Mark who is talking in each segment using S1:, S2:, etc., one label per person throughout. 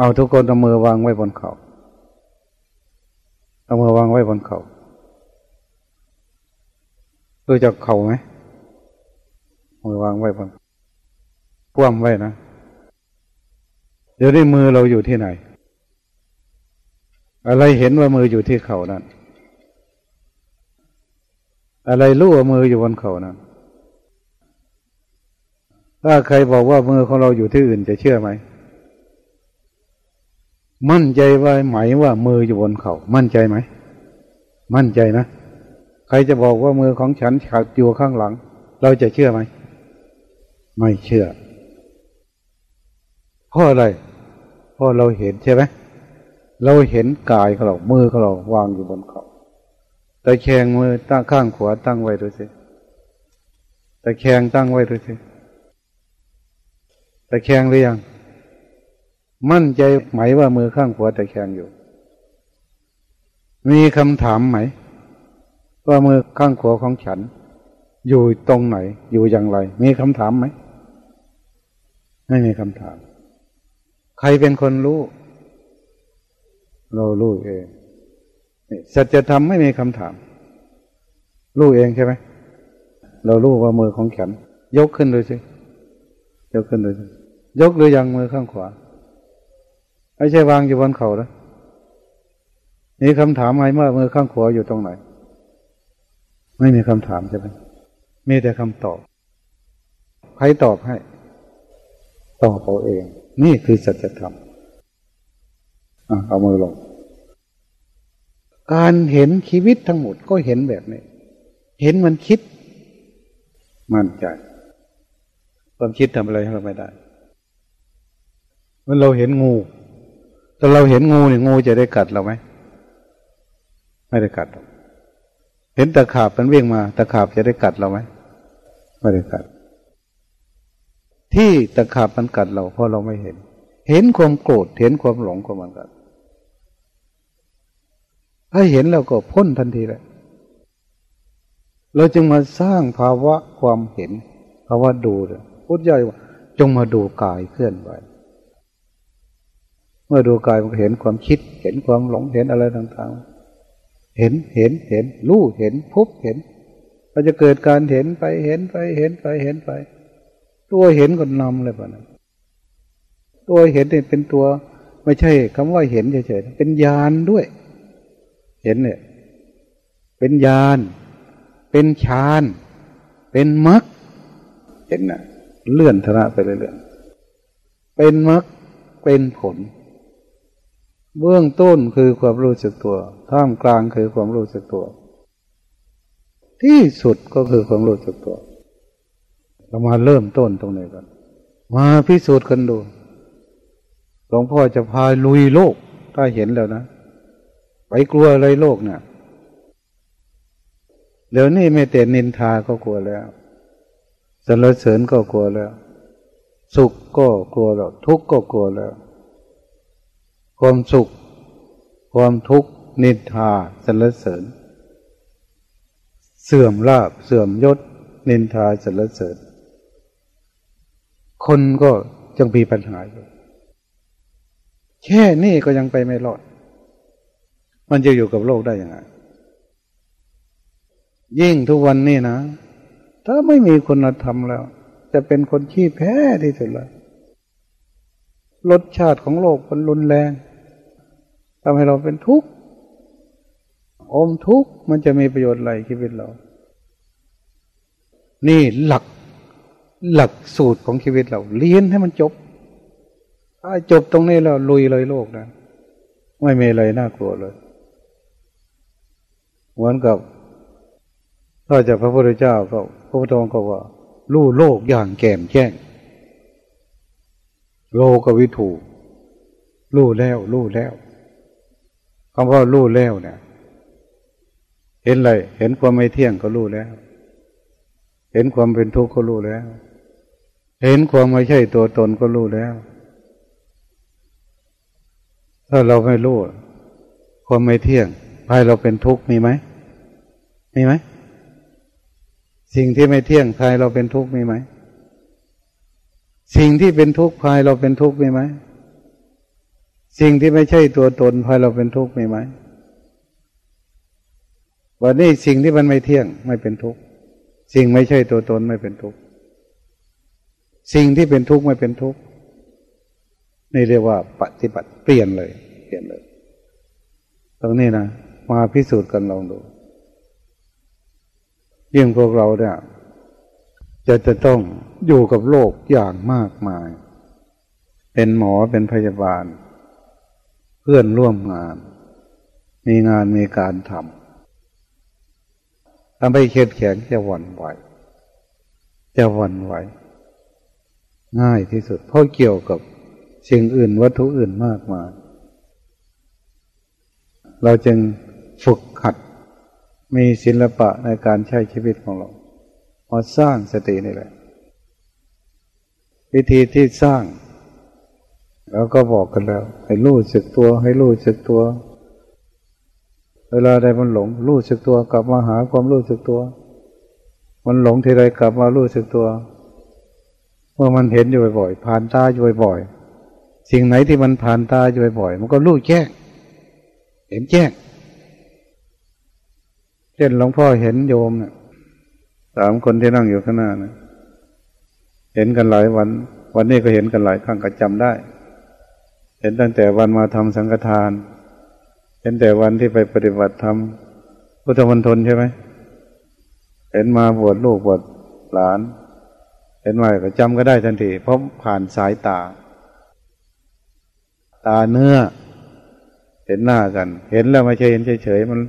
S1: เอาทุกคนเอามือวางไว้บนเขา่าเอามือวางไว้บนเขา่ารู้จักเข่าไหมมือวางไว้บนคว่ำไว้นะเดี๋ยวนี้มือเราอยู่ที่ไหน อะไรเห็นว่ามืออยู่ที่เข่านั้นอะไรรู้ว่ามืออยู่บนเข่านั้นถ้าใครบอกว่ามือของเราอยู่ที่อื่นจะเชื่อไหม มั่นใจว่าไหมว่ามืออยู่บนเขา่ามั่นใจไหม มั่นใจนะ ใครจะบอกว่ามือของฉันฉากอยู่ข้างหลัง เราจะเชื่อไหม ไม่เชื่อเพราะอะไรเพราะเราเห็นใช่ไหมเราเห็นกายของเรา มือของเราวางอยู่บนเขาแต่แขงมือตั้งข้างขวาตั้งไว้ดูสิแต่แขงตั้งไว้ดูสิแต่แขงหรือยัง มั่นใจไหมว่ามือข้างขวาแต่แขงอยู่ มีคำถามไหม ว่ามือข้างขวาของฉัน อยู่ตรงไหน อยู่อย่างไร มีคำถามไหม ไม่มีคำถาม ใครเป็นคนรู้ เรารู้เองสัจธรรมไม่มีคำถาม รู้เองใช่ไหม เรารู้ว่ามือของฉัน ยกขึ้นเลยสิ ยกขึ้นเลยสิ ยกหรือยังมือข้างขวา ไม่ใช่วางอยู่บนเข่าแล้วมีคำถามไหมว่ามือข้างขวาอยู่ตรงไหน ไม่มีคำถามใช่ไหมมีแต่คำตอบ ใครตอบให้ ตอบเอาเอง นี่คือสัจธรรมเอามือลง การเห็นชีวิตทั้งหมดก็เห็นแบบนี้ เห็นมันคิด มั่นใจ ความคิดทำอะไรให้เราไม่ได้ เมื่อเราเห็นงู ถ้าเราเห็นงูเนี่ยงูจะได้กัดเราไหมไม่ได้กัด เห็นตะขาบมันวิ่งมาตะขาบจะได้กัดเราไหมไม่ได้กัด ที่ตะขาบมันกัดเราเพราะเราไม่เห็น เห็นความโกรธเห็นความหลงของมันกัดถ้าเห็นแล้วก็พ้นทันทีเลยเราจึงมาสร้างภาวะความเห็นภาวะดูเลยพุทธเจ้าว่าจงมาดูกายเคลื่อนไหว เมื่อดูกายมันเห็นความคิด เห็นความหลงเห็นอะไรต่างๆ เห็นเห็นเห็นรู้เห็นพบเห็นมันจะเกิดการเห็นไปเห็นไปเห็นไปเห็นไป ตัวเห็นก็นำเลยป่ะนะตัวเห็นเนี่ยเป็นตัว ไม่ใช่คำว่าเห็นเฉยๆเป็นญาณด้วย เห็นเนี่ยเป็นญาณเป็นฌานเป็นมรรคเห็นนะเลื่อนธนะไปเรื่อยๆเป็นมรรคเป็นผล เบื้องต้นคือความรู้สึกตัว ท่ามกลางคือความรู้สึกตัว ที่สุดก็คือความรู้สึกตัว เรามาเริ่มต้นตรงไหนกัน มาพิสูจน์กันดู หลวงพ่อจะพาลุยโลก ถ้าเห็นแล้วนะ ไปกลัวอะไรโลกเนะี่ยเดี๋ยวนี้ไม่แต่นินทาก็กลัวแล้วสรรเสริญก็กลัวแล้ว สุขก็กลัวแล้ว ทุกข์ก็กลัวแล้ว ความสุข ความทุกข์นินทาสรรเสริญ เสื่อมลาบเสื่อมยศ นินทาสรรเสริญ คนก็ยังมีปัญหาอยู่แค่นี้ก็ยังไปไม่รอด มันจะอยู่กับโลกได้ยังไง ยิ่งทุกวันนี้นะ ถ้าไม่มีคุณธรรมแล้ว จะเป็นคนขี้แพ้ที่สุดเลยรสชาติของโลกมันรุนแรง ทำให้เราเป็นทุกข์อมทุกข์มันจะมีประโยชน์อะไรชีวิตเรา นี่หลักหลักสูตรของชีวิตเรา เรียนให้มันจบ ถ้าจบตรงนี้เราลุยเลยโลกนะ ไม่มีอะไรน่ากลัวเลย เหมือนกับถ้าจากพระพุทธเจ้าก็พระพุทธองค์ก็ว่าลู่โลกอย่างแก่มแจ้ง โลกวิถูลู่แล้วลู่แล้ว คำว่าลู่แล้วเนี่ยเห็นอะไรเห็นความไม่เที่ยงก็รู้แล้ว เห็นความเป็นทุกข์ก็รู้แล้ว เห็นความไม่ใช่ตัวตนก็รู้แล้ว ถ้าเราไม่รู้ความไม่เที่ยงภายเราเป็นทุกข์มีไหมมีไหมสิ่งที่ไม่เที่ยงภายเราเป็นทุกข์มีไหมสิ่งที่เป็นทุกข์ภายเราเป็นทุกข์มีไหม สิ่งที่ไม่ใช่ตัวตนพอเราเป็นทุกข์มีไหมวันนี้สิ่งที่มันไม่เที่ยงไม่เป็นทุกข์ สิ่งไม่ใช่ตัวตนไม่เป็นทุกข์ สิ่งที่เป็นทุกข์ไม่เป็นทุกข์นี่เรียกว่าปฏิบัติเปลี่ยนเลย เปลี่ยนเลย ตรงนี้นะมาพิสูจน์กันลองดูยิ่งพวกเราเนี่ยจะจะต้องอยู่กับโลกอย่างมากมาย เป็นหมอเป็นพยาบาล เพื่อนร่วมงาน มีงานมีการทำทำให้เข้มแข็งจะหวั่นไหวจะหวั่นไหว ง่ายที่สุด เพราะเกี่ยวกับสิ่งอื่นวัตถุอื่นมากมาย เราจึงฝึกขัดมีศิลปะในการใช้ชีวิตของเรามาสร้างสตินี่แหละ วิธีที่สร้าง เราก็บอกกันแล้ว ให้รู้สึกตัว ให้รู้สึกตัว เวลาใดมันหลง รู้สึกตัว กลับมาหาความรู้สึกตัว มันหลงทีไรกลับมารู้สึกตัว เมื่อมันเห็นอยู่บ่อยๆผ่านตาอยู่บ่อยๆสิ่งไหนที่มันผ่านตาอยู่บ่อยๆมันก็รู้แจ้งเห็นแจ้งเช่นหลวงพ่อเห็นโยมเนี่ยสามคนที่นั่งอยู่ข้างหน้านะเห็นกันหลายวัน วันนี้ก็เห็นกันหลายครั้งก็จำได้ เห็นตั้งแต่วันมาทำสังฆทาน เห็นแต่วันที่ไปปฏิบัติธรรมพุทธมณฑลใช่ไหมเห็นมาบวชลูกบวชหลาน เห็นมาก็จำก็ได้ทันทีเพราะผ่านสายตา ตาเนื้อ เห็นหน้ากัน เห็นแล้วไม่ใช่เห็นเฉยๆมัน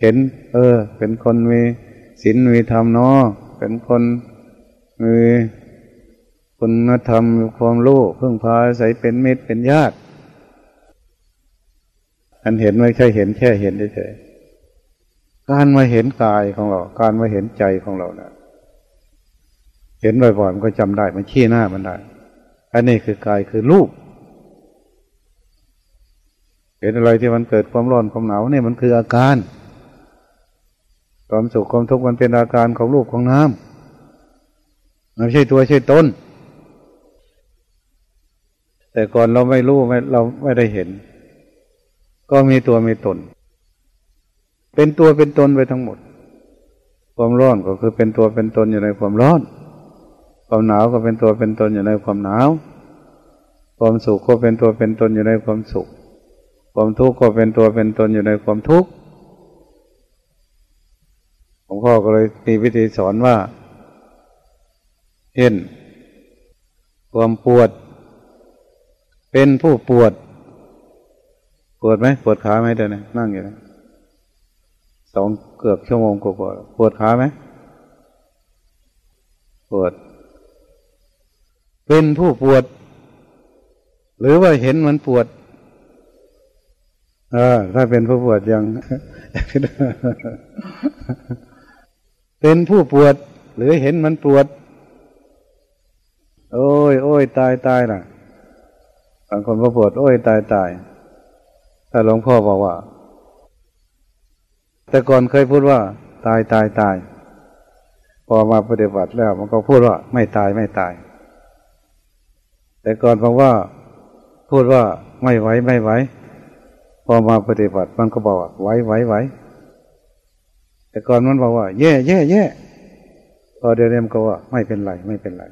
S1: เห็น เออ เป็นคนมีศีลมีธรรมเนาะเป็นคนมี คุณธรรมความรู้เพิ่งพาใส่เป็นเมิตเป็นญาติ อันเห็นไม่ใช่เห็นแค่เห็นเฉยๆการมาเห็นกายของเรา การมาเห็นใจของเรานะ่ยเห็นบ่อยๆมันก็จำได้มันชี้หน้ามันได้ อันนี้คือกายคือรูปเห็นอะไรที่มันเกิดความร้อนความหนาวนี่มันคืออาการ ความสุขความทุกข์มันเป็นอาการของรูปของน้ำมันไม่ใช่ตัวใช่ตน แต่ก่อนเราไม่รู้ไม่เราไม่ได้เห็น ก็มีตัวมีตน เป็นตัวเป็นตนไปทั้งหมด ความร้อนก็คือเป็นตัวเป็นตนอยู่ในความร้อน ความหนาวก็เป็นตัวเป็นตนอยู่ในความหนาว ความสุขก็เป็นตัวเป็นตนอยู่ในความสุข ความทุกข์ก็เป็นตัวเป็นตนอยู่ในความทุกข์หลวงพ่อก็เลยมีวิธีสอนว่า เห็น ความปวด เป็นผู้ปวด ปวดไหมปวดขาไหมเดี๋ยวนี้นั่งอยู่นะสองเกือบชั่วโมงกว่าปวดขาไหมปวด เป็นผู้ปวด หรือว่าเห็นมันปวด เออ ถ้าเป็นผู้ปวดยัง เป็นผู้ปวด หรือเห็นมันปวด โอ้ยโอ้ยตายตายน่ะ บางคนก็ปวดโอ้ยตายตายถ้าหลวงพ่อบอกว่า แต่ก่อนเคยพูดว่า ตายตายตาย พอมาปฏิบัติแล้ว มันก็พูดว่า ไม่ตายไม่ตาย แต่ก่อนบอกว่า พูดว่าไม่ไหวไม่ไหวพอมาปฏิบัติมันก็บอกว่าไหวไหวไหวแต่ก่อนมันบอกว่า แย่แย่แย่พอเดี๋ยวนี้มันก็ว่า ไม่เป็นไรไม่เป็นไร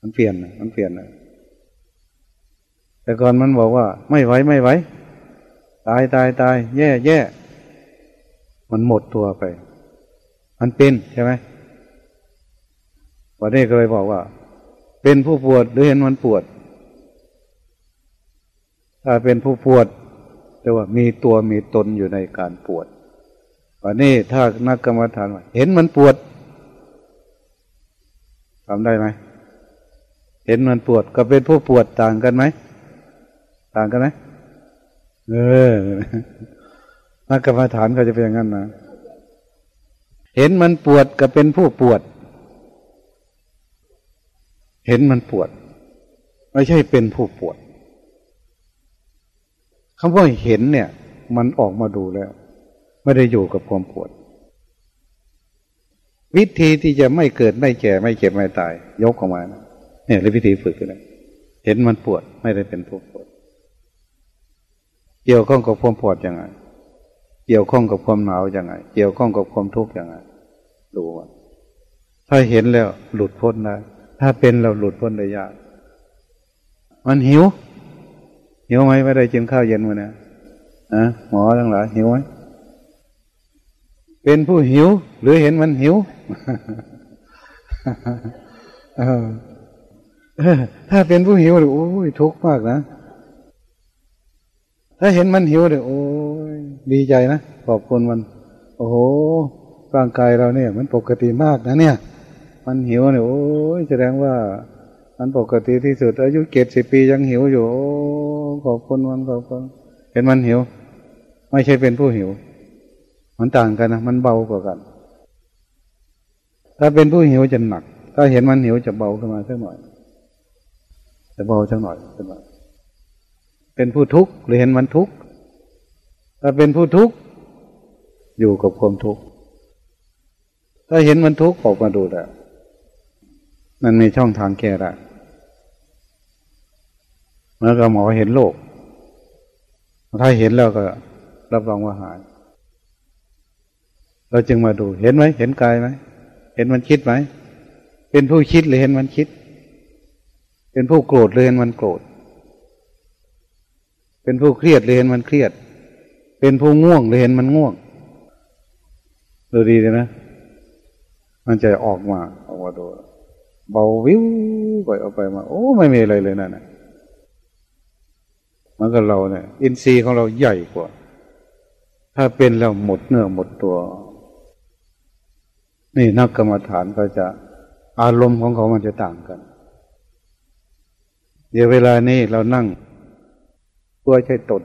S1: มันเปลี่ยนมันเปลี่ยนนะ แต่ก่อนมันบอกว่า ไม่ไหวไม่ไหวตายตายตายแย่แย่มันหมดตัวไป มันเป็นใช่ไหมวันนี้ก็เลยบอกว่า เป็นผู้ปวดหรือเห็นมันปวด ถ้าเป็นผู้ปวดแต่ว่ามีตัวมีตนอยู่ในการปวดวันนี้ถ้านักกรรมฐานเห็นมันปวดทำได้ไหมเห็นมันปวดก็เป็นผู้ปวดต่างกันไหม ต่างกันไหมเออนักกรรมฐานเขาจะเป็นอย่างนั้นนะเห็นมันปวดก็เป็นผู้ปวด เห็นมันปวด ไม่ใช่เป็นผู้ปวดคำว่าเห็นเนี่ย มันออกมาดูแล้ว ไม่ได้อยู่กับความปวด วิธีที่จะไม่เกิดไม่แก่ไม่เจ็บไม่ตาย ยกออกมา เนี่ยเรือวิธีฝึกนะเห็นมันปวดไม่ได้เป็นผู้ เกี่ยวข้องกับความปวดยังไง เกี่ยวข้องกับความหนาวยังไง เกี่ยวข้องกับความทุกข์ยังไงดูว่าถ้าเห็นแล้วหลุดพ้นได้ถ้าเป็นเราหลุดพ้นได้ยาก มันหิว หิวไหมไม่ได้กินข้าวเย็นมาเนี่ยนะหมอทั้งหลายหิวไหมเป็นผู้หิว หรือเห็นมันหิวถ้าเป็นผู้หิวโอ้ยทุกข์มากนะ ถ้าเห็นมันหิวเลยโอ้ยดีใจนะขอบคุณมัน โอ้โหร่างกายเราเนี่ย มันปกติมากนะเนี่ย มันหิวเนี่ยโอ้ยแสดงว่า มันปกติที่สุด อายุเจ็ดสิบปียังหิวอยู่โอ้ขอบคุณมันขอบคุณเห็นมันหิว ไม่ใช่เป็นผู้หิว มันต่างกันนะมันเบากว่ากัน ถ้าเป็นผู้หิวจะหนัก ถ้าเห็นมันหิวจะเบาขึ้นมาสักหน่อยจะเบาสักหน่อยขึ้นมา เป็นผู้ทุกข์หรือเห็นมันทุกข์ถ้าเป็นผู้ทุกข์อยู่กับความทุกข์ถ้าเห็นมันทุกข์ออกมาดูแล้วมันมีช่องทางแก้ได้เมื่อกับหมอเห็นโลกถ้าเห็นแล้วก็ รับรองว่าหาย เราจึงมาดู เห็นไหมเห็นกายไหมเห็นมันคิดไหมเป็นผู้คิดหรือเห็นมันคิด เป็นผู้โกรธหรือเห็นมันโกรธ เป็นผู้เครียดหรือเห็นมันเครียด เป็นผู้ง่วงหรือเห็นมันง่วง ดูดีเลยนะ มันจะออกมาออกมาดูเบาวิวไปออกไปมา โอ้ไม่มีอะไรเลยนั่นนะมันก็เราเนี่ย อินทรีย์ของเราใหญ่กว่า ถ้าเป็นแล้วหมดเนื้อหมดตัว นี่นักกรรมฐานก็จะอารมณ์ของเขามันจะต่างกัน เดี๋ยวเวลานี้เรานั่ง ตัวใช่ตน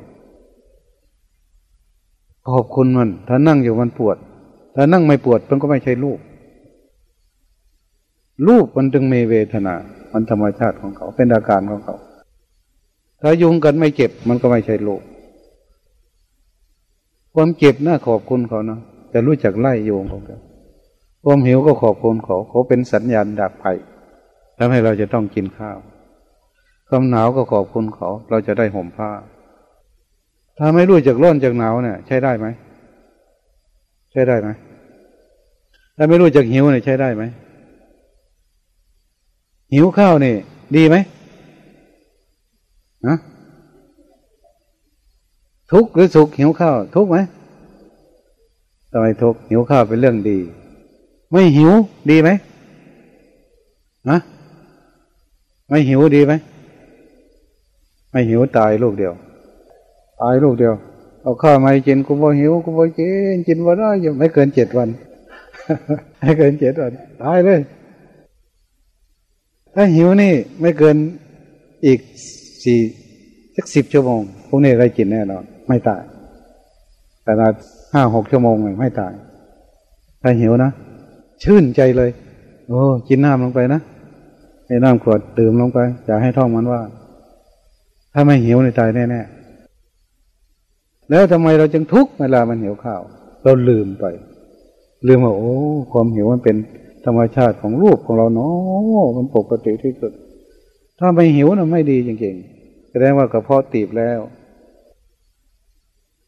S1: ขอบคุณมัน ถ้านั่งอยู่มันปวด ถ้านั่งไม่ปวดมันก็ไม่ใช่รูป รูปมันจึงมีเวทนา มันธรรมชาติของเขา เป็นอาการของเขา ถ้ายุงกันไม่เจ็บมันก็ไม่ใช่โลกความเจ็บน่าขอบคุณเขานะแต่รู้จักไล่โยงของเขาความหิวก็ขอบคุณเขาเขาเป็นสัญญาณดักภัยทำให้เราจะต้องกินข้าว ความหนาวก็ขอบคุณเขา เราจะได้ห่มผ้า ถ้าไม่รู้จักร้อนจากหนาวเนี่ย ใช้ได้ไหมใช้ได้ไหมถ้าไม่รู้จักหิวเนี่ยใช้ได้ไหมหิวข้าวนี่ ดีไหมฮะทุกข์หรือสุขหิวข้าว ทุกข์ไหมทำไมทุกข์หิวข้าวเป็นเรื่องดี ไม่หิวดีไหมฮะไม่หิวดีไหม ไม่หิวตายลูกเดียว ตายลูกเดียว เอาข้าวมากินกูบ่หิวกูบ่กินกินว่าได้ยังไม่เกินเจ็ดวันไม่เกินเจ็ดวันตายเลย ถ้าหิวนี่ไม่เกินอีกสี่สักสิบชั่วโมงพวกนี้ได้กินแน่นอนไม่ตาย แต่ละห้าหกชั่วโมงไม่ตาย ถ้าหิวนะชื่นใจเลย โอ้กินน้ำลงไปนะให้น้ำขวดดื่มลงไปอย่าให้ท้องมันว่า ถ้าไม่หิวในตายแน่ๆแล้วทำไมเราจึงทุกข์เวลามันหิวข้าว เราลืมไป ลืมว่าโอ้ ความหิวมันเป็นธรรมชาติของรูปของเราเนาะมันปกติที่สุด ถ้าไม่หิวนะไม่ดีจริงๆแสดงว่ากระเพาะตีบแล้ว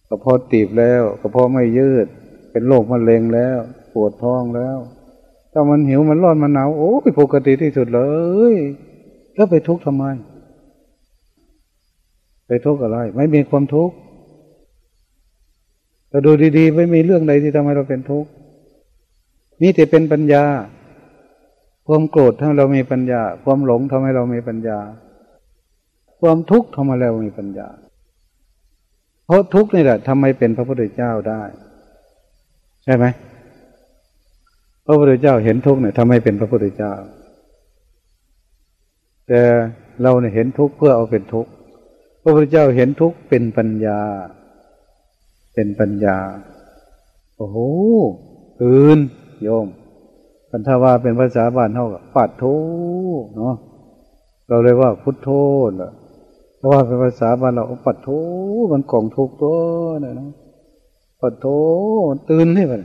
S1: กระเพาะตีบแล้วกระเพาะไม่ยืด เป็นโรคมะเร็งแล้ว ปวดท้องแล้วถ้ามันหิวมันร้อนมันหนาวโอ้ยปกติที่สุดเลย แล้วไปทุกข์ทำไม ไปทุกข์อะไร ไม่มีความทุกข์แต่ดูดีๆ ไม่มีเรื่องใดที่ทำให้เราเป็นทุกข์นี่แต่เป็นปัญญา ความโกรธทำให้เรามีปัญญา ความหลงทำให้เรามีปัญญา ความทุกข์ทำให้เรามีปัญญา เพราะทุกข์นี่แหละทำให้เป็นพระพุทธเจ้าได้ ใช่ไหมพระพุทธเจ้าเห็นทุกข์เนี่ยทำให้เป็นพระพุทธเจ้า แต่เราเนี่ยเห็นทุกข์เพื่อเอาเป็นทุกข์ ระพุทธเจ้าเห็นทุกข์เป็นปัญญา เป็นปัญญา โอ้โหตื่นโยมพันธว่าเป็นภาษาบ้านเท่ากับปัดโทเนาะเราเลยว่าพุทโธนะเพราะว่าเป็นภาษาบ้านเราปัดโทมันกล่องทุกตัวนะเนาะปัดโทตื่นนี่มัน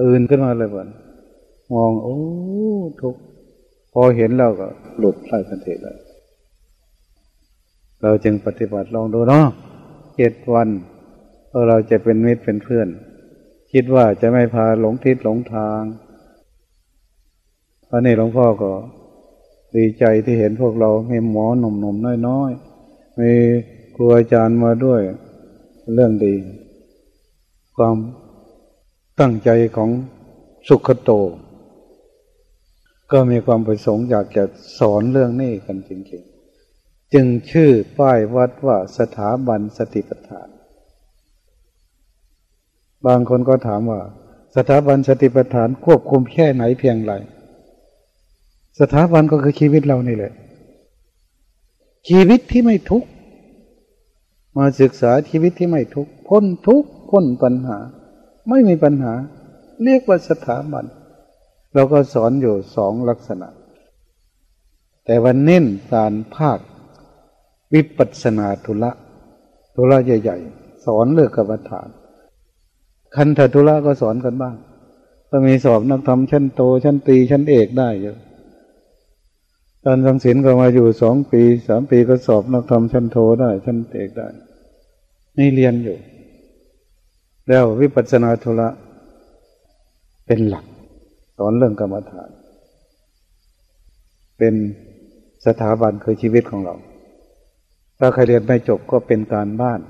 S1: ตื่นขึ้นมาเลยมันมองโอ้ทุกพอเห็นแล้วก็หลุดไล่ทันทีเลย เราจึงปฏิบัติลองดูเนาะเจ็ดวันเราจะเป็นมิตรเป็นเพื่อน คิดว่าจะไม่พาหลงทิศหลงทางพระนี่หลวงพ่อก็ดีใจที่เห็นพวกเรามีหมอหนุ่มๆน้อยๆ มีครูอาจารย์มาด้วย เรื่องดี ความตั้งใจของสุขโต ก็มีความประสงค์อยากจะสอนเรื่องนี้กันจริงๆ จึงชื่อป้ายวัดว่าสถาบันสติปัฏฐาน บางคนก็ถามว่า สถาบันสติปัฏฐานควบคุมแค่ไหนเพียงไร สถาบันก็คือชีวิตเรานี่แหละ ชีวิตที่ไม่ทุกข์มาศึกษาชีวิตที่ไม่ทุกข์พ้นทุกข์พ้นปัญหา ไม่มีปัญหา เรียกว่าสถาบัน เราก็สอนอยู่สองลักษณะ แต่วันเน้นการภาค วิปัสนาธุระธุระใหญ่ ๆ สอนเลือกกรรมฐาน คันธทุระก็สอนกันบ้าง ก็มีสอบนักธรรมชั้นโต ชั้นตีชั้นเอกได้เยอะการสังสินก็มาอยู่สองปีสามปีก็สอบนักธรรมชั้นโทได้ ชั้นเอกได้นี่เรียนอยู่ แล้ววิปัสสนาธุระเป็นหลัก สอนเรื่องกรรมฐาน เป็นสถาบันคือชีวิตของเรา ถ้าใครเรียนไม่จบก็เป็นการบ้าน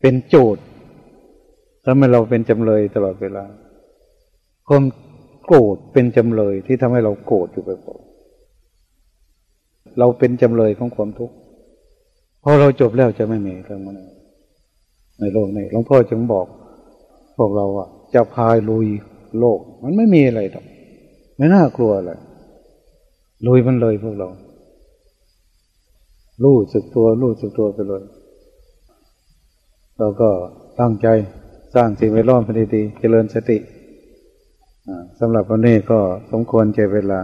S1: เป็นโจทย์ทำให้เราเป็นจำเลยตลอดเวลาความโกรธเป็นจำเลยที่ทำให้เราโกรธอยู่บ่อยเราเป็นจำเลยของความทุกข์พอเราจบแล้วจะไม่มีเรื่องมันในโลกนี้หลวงพ่อจึงบอกพวกเราอะ จะพายลุยโลก มันไม่มีอะไรหรอกไม่น่ากลัวอะไรลุยมันเลยพวกเรา รู้สึกตัวรู้สึกตัวไปเลยเราก็ตั้งใจสร้างสิ่งแวดล้อมพอดีๆเจริญสติสำหรับวันนี้ก็สมควรเจเวลา